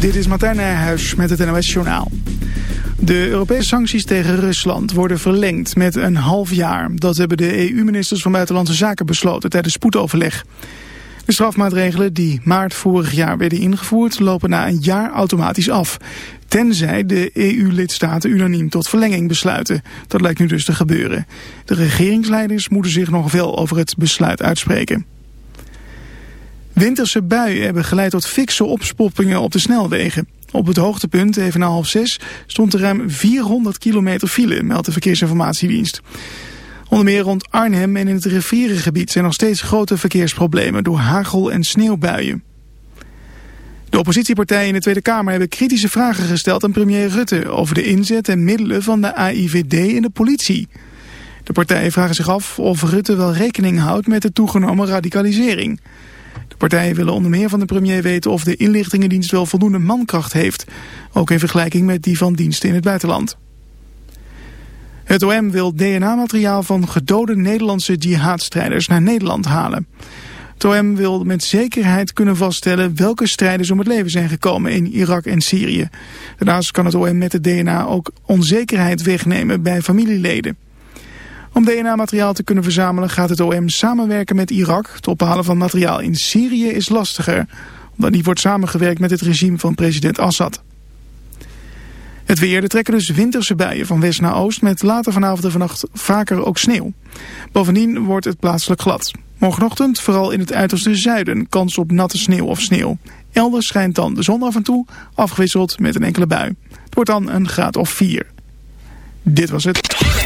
Dit is Martijn Nijhuis met het NOS Journaal. De Europese sancties tegen Rusland worden verlengd met een half jaar. Dat hebben de EU-ministers van Buitenlandse Zaken besloten tijdens spoedoverleg. De strafmaatregelen die maart vorig jaar werden ingevoerd lopen na een jaar automatisch af. Tenzij de EU-lidstaten unaniem tot verlenging besluiten. Dat lijkt nu dus te gebeuren. De regeringsleiders moeten zich nog wel over het besluit uitspreken. Winterse buien hebben geleid tot fikse opspoppingen op de snelwegen. Op het hoogtepunt, even na half zes, stond er ruim 400 kilometer file, meldt de Verkeersinformatiedienst. Onder meer rond Arnhem en in het rivierengebied zijn nog steeds grote verkeersproblemen door hagel- en sneeuwbuien. De oppositiepartijen in de Tweede Kamer hebben kritische vragen gesteld aan premier Rutte over de inzet en middelen van de AIVD en de politie. De partijen vragen zich af of Rutte wel rekening houdt met de toegenomen radicalisering. Partijen willen onder meer van de premier weten of de inlichtingendienst wel voldoende mankracht heeft. Ook in vergelijking met die van diensten in het buitenland. Het OM wil DNA-materiaal van gedode Nederlandse jihadstrijders naar Nederland halen. Het OM wil met zekerheid kunnen vaststellen welke strijders om het leven zijn gekomen in Irak en Syrië. Daarnaast kan het OM met het DNA ook onzekerheid wegnemen bij familieleden. Om DNA-materiaal te kunnen verzamelen gaat het OM samenwerken met Irak. Het ophalen van materiaal in Syrië is lastiger, omdat niet wordt samengewerkt met het regime van president Assad. Het weer, er trekken dus winterse buien van west naar oost met later vanavond en vannacht vaker ook sneeuw. Bovendien wordt het plaatselijk glad. Morgenochtend, vooral in het uiterste zuiden, kans op natte sneeuw of sneeuw. Elders schijnt dan de zon af en toe, afgewisseld met een enkele bui. Het wordt dan een graad of 4. Dit was het.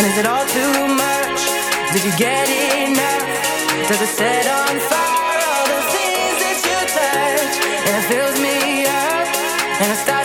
And is it all too much? Did you get enough? Does it set on fire all the things that you touch? And it fills me up, and I stop.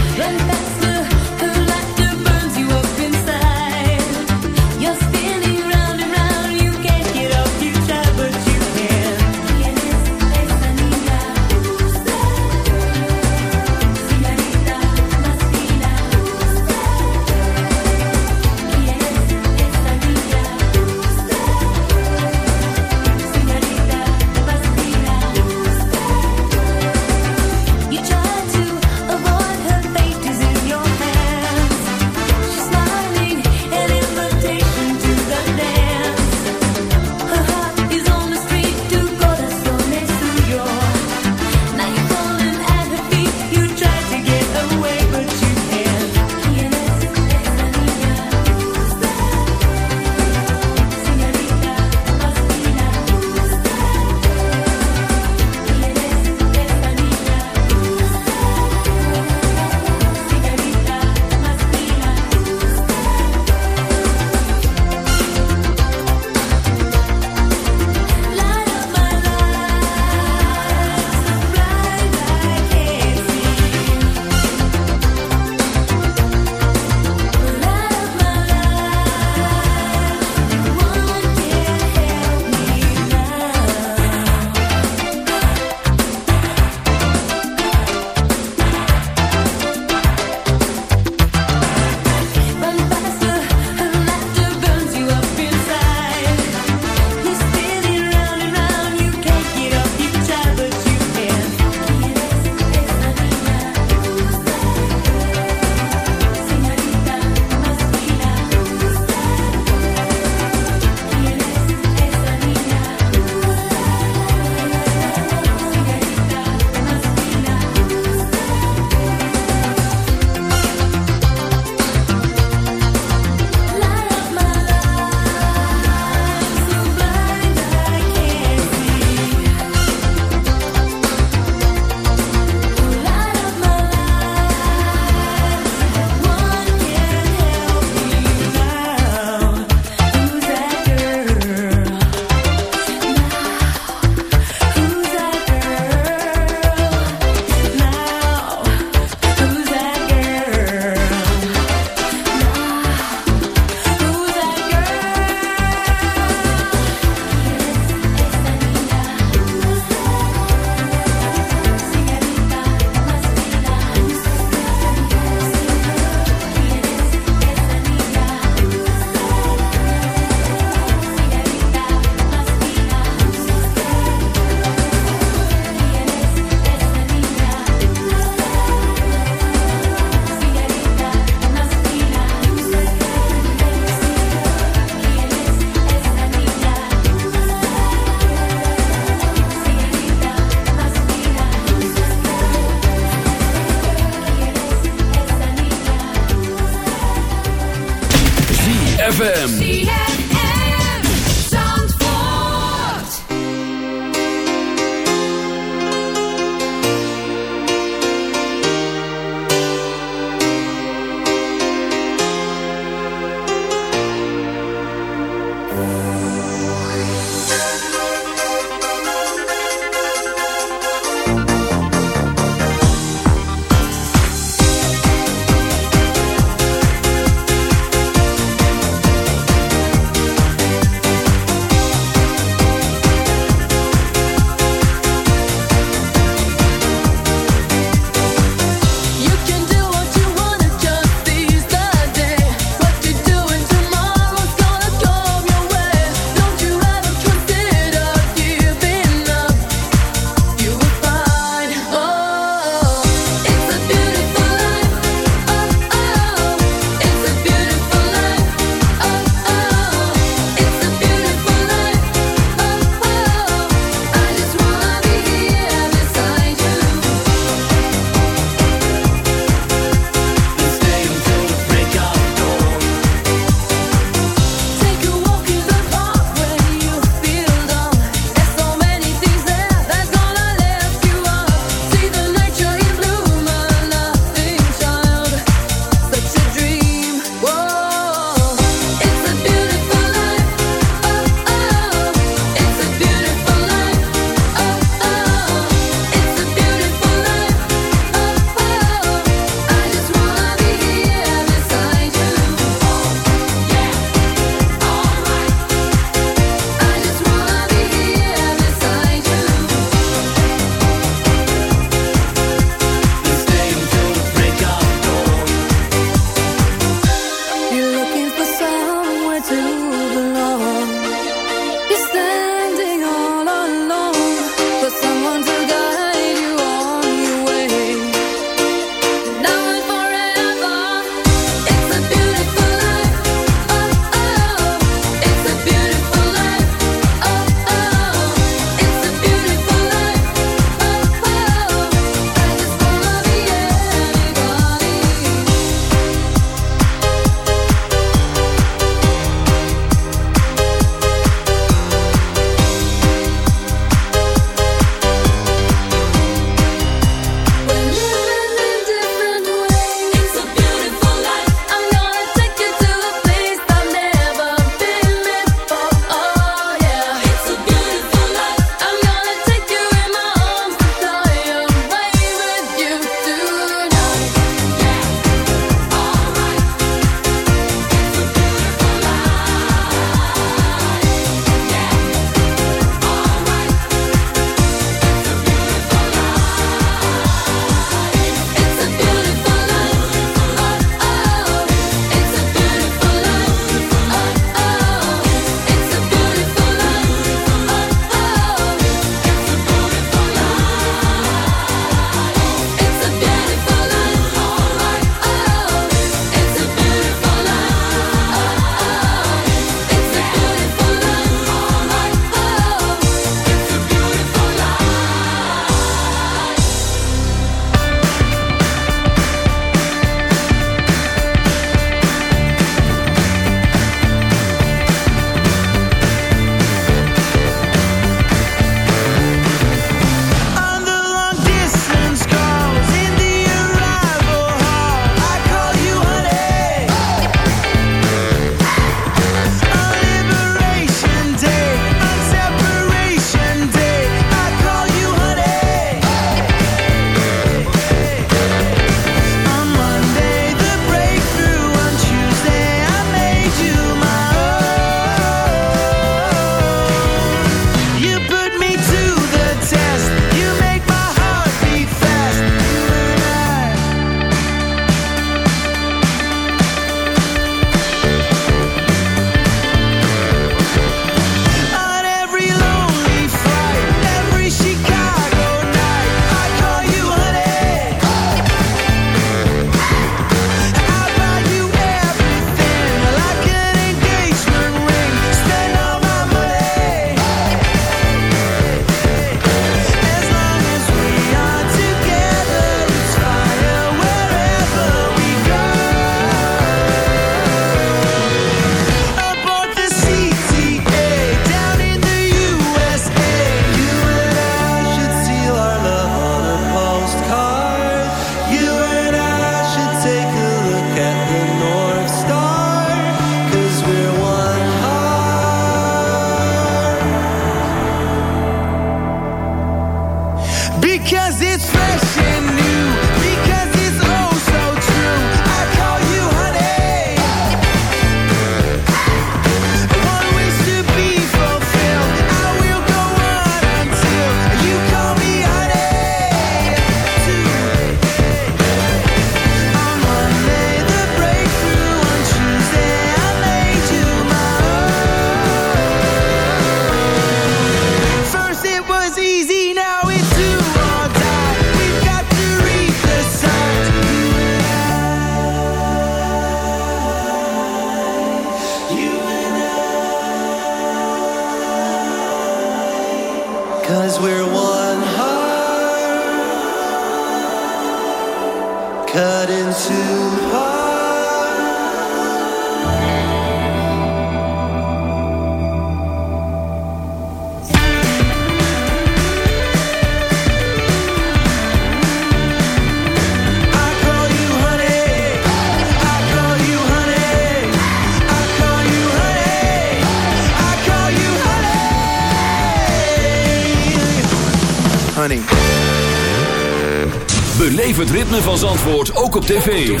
het ritme van Zandvoort ook op tv.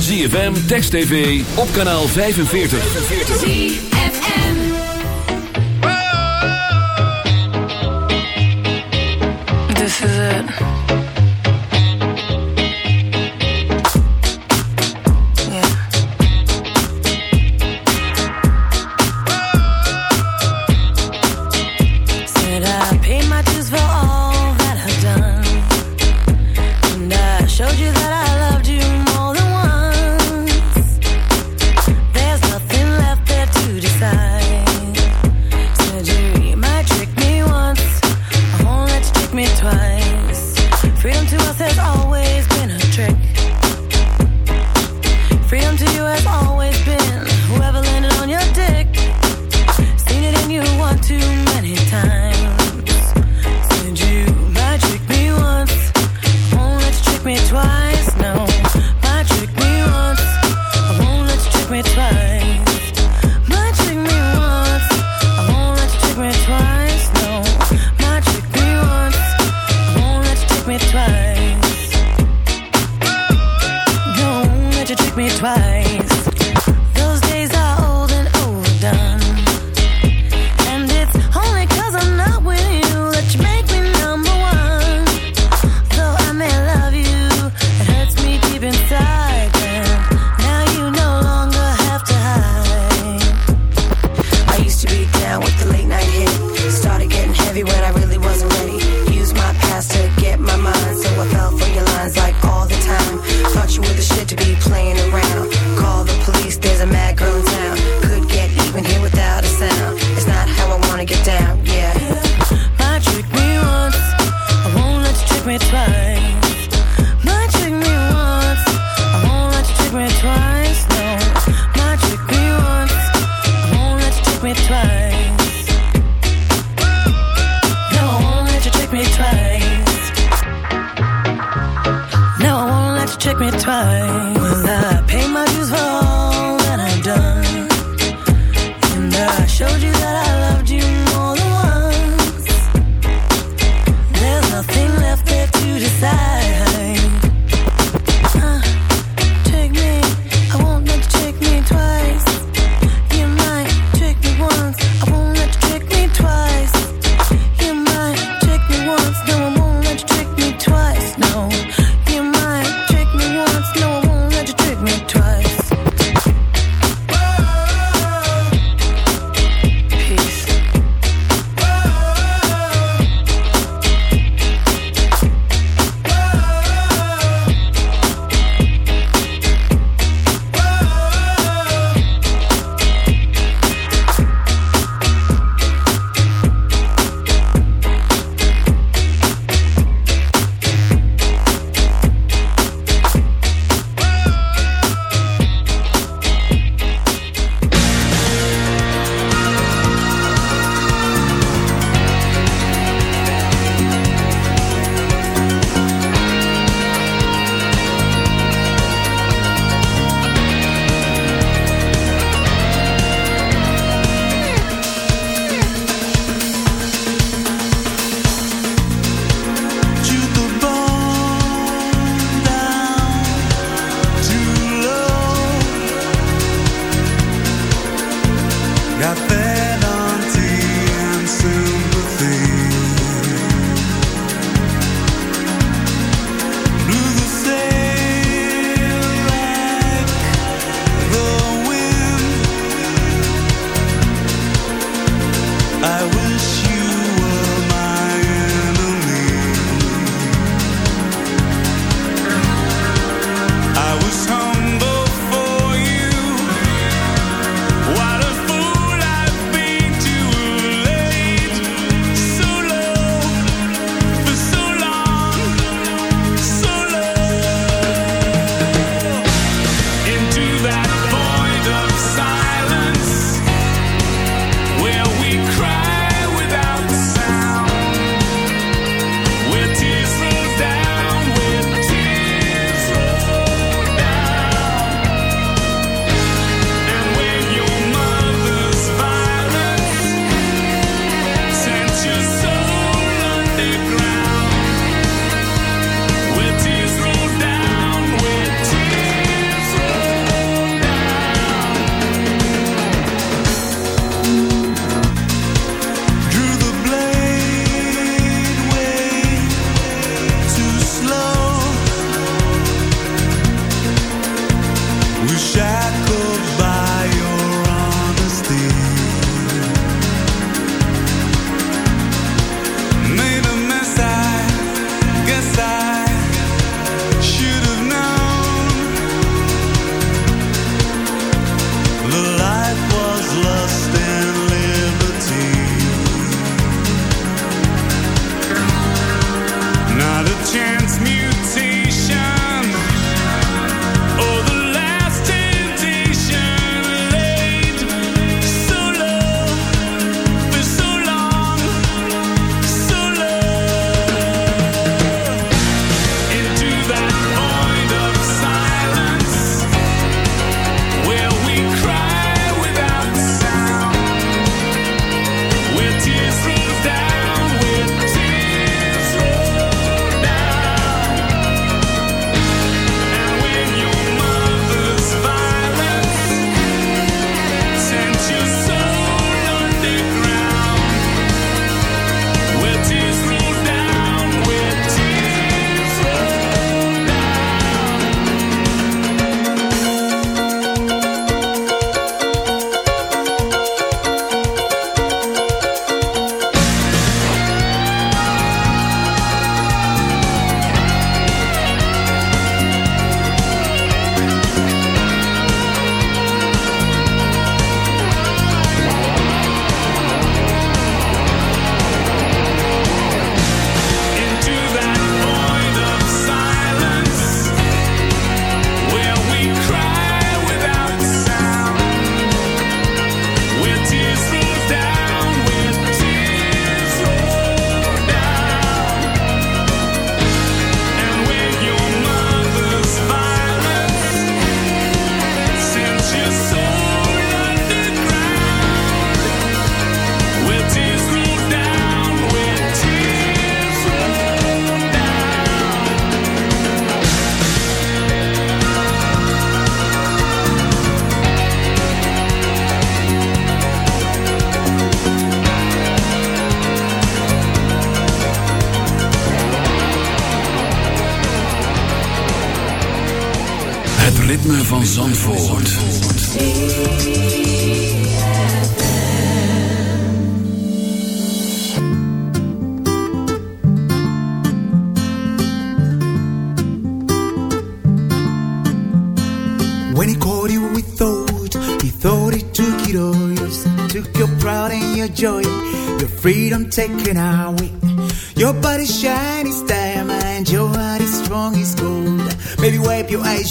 ZFM, Text TV, op kanaal 45. This is it.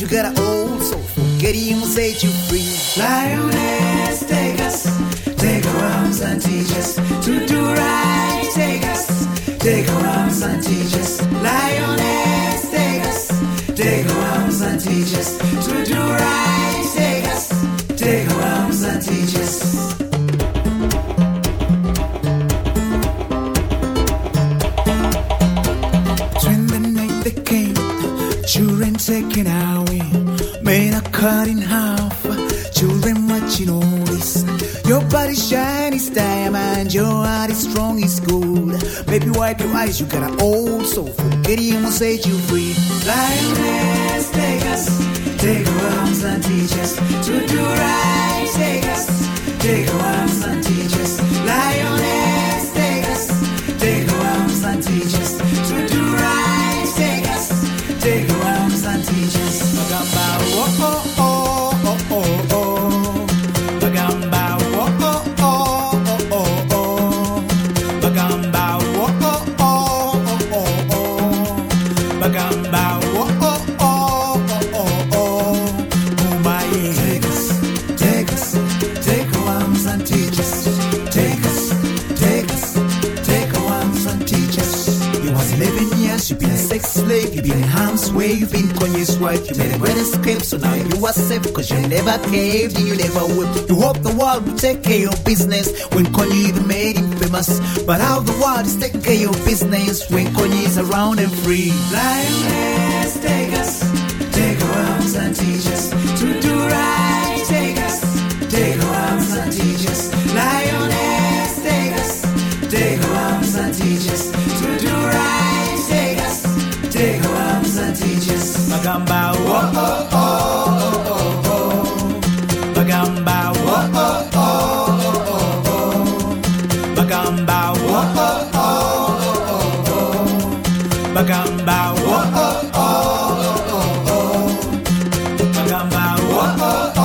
You got cut in half. Children watching all this. Your body's shiny as diamond, your heart is strong as gold. Baby, wipe your eyes, you got an old soul. Forgetting will set you free. Lioness, take us, take our arms and teach us to do right. Take us, take our arms and teach us. Lioness, been Kanye's wife. You made a great escape, so now you are safe. Cause you never caved and you never would. You hope the world will take care of your business when Kanye even made him famous. But how the world is taking care of your business when Kanye is around and free. Lioness, take us, take our arms and teach us bagamba oh oh oh oh oh bagamba oh oh oh oh oh bagamba oh oh oh oh bagamba oh oh oh oh oh bagamba oh oh